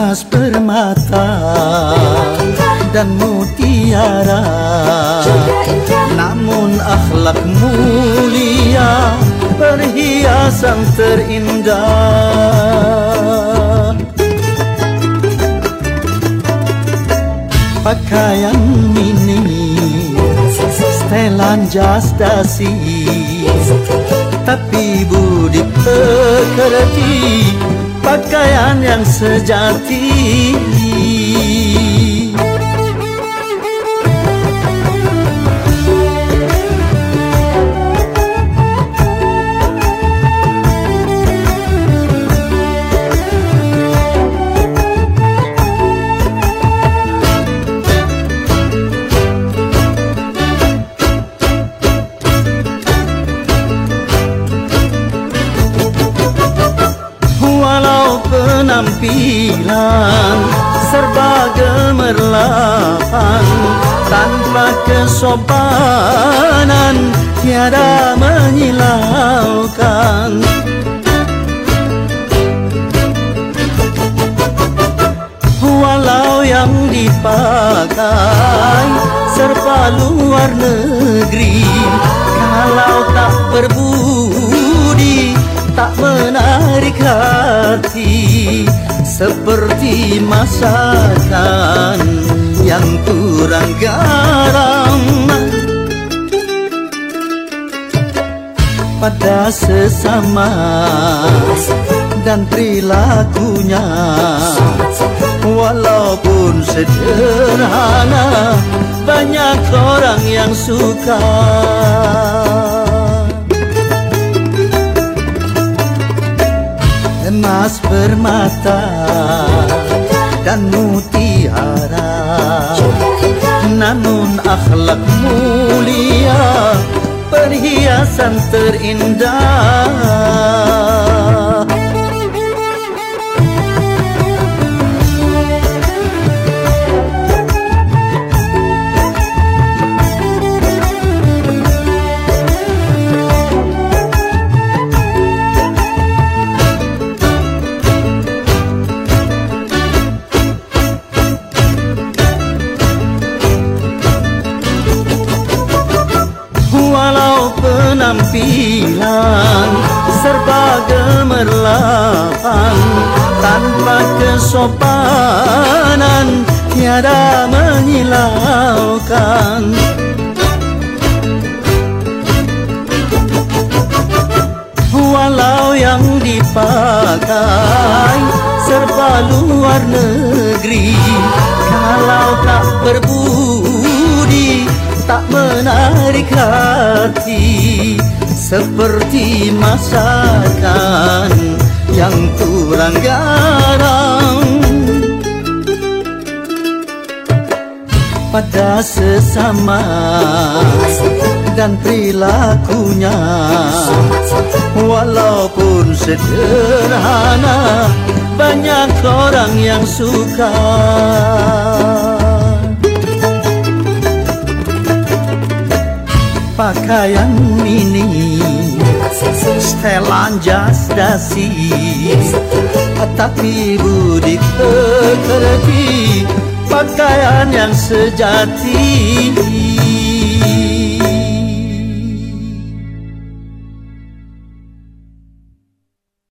emas permata dan mutiara. Namun akhlak mulia perhiasan terindah. Pakaian mini setelan jas dasi. Tapi budi pekerti pakaian yang sejati penampilan serba gemerlapan. Tanpa kesopanan tiada menyilaukan. Walau yang dipakai serba luar negeri. Kalau tak berbudi tak menarik hati seperti masakan yang kurang garam. Pada sesama dan perilakunya walaupun sederhana banyak orang yang suka emas permata dan mutiara. Namun akhlak mulia perhiasan terindah penampilan serba gemerlapan. Tanpa kesopanan tiada menyilaukan. Walau yang dipakai serba luar negeri. Kalau tak berbudi tak menarik hati seperti masakan yang kurang garam pada sesama dan perilakunya walaupun sederhana banyak orang yang suka pakaian mini. Setelan jas dasi. Tapi budi pekerti pakaian yang sejati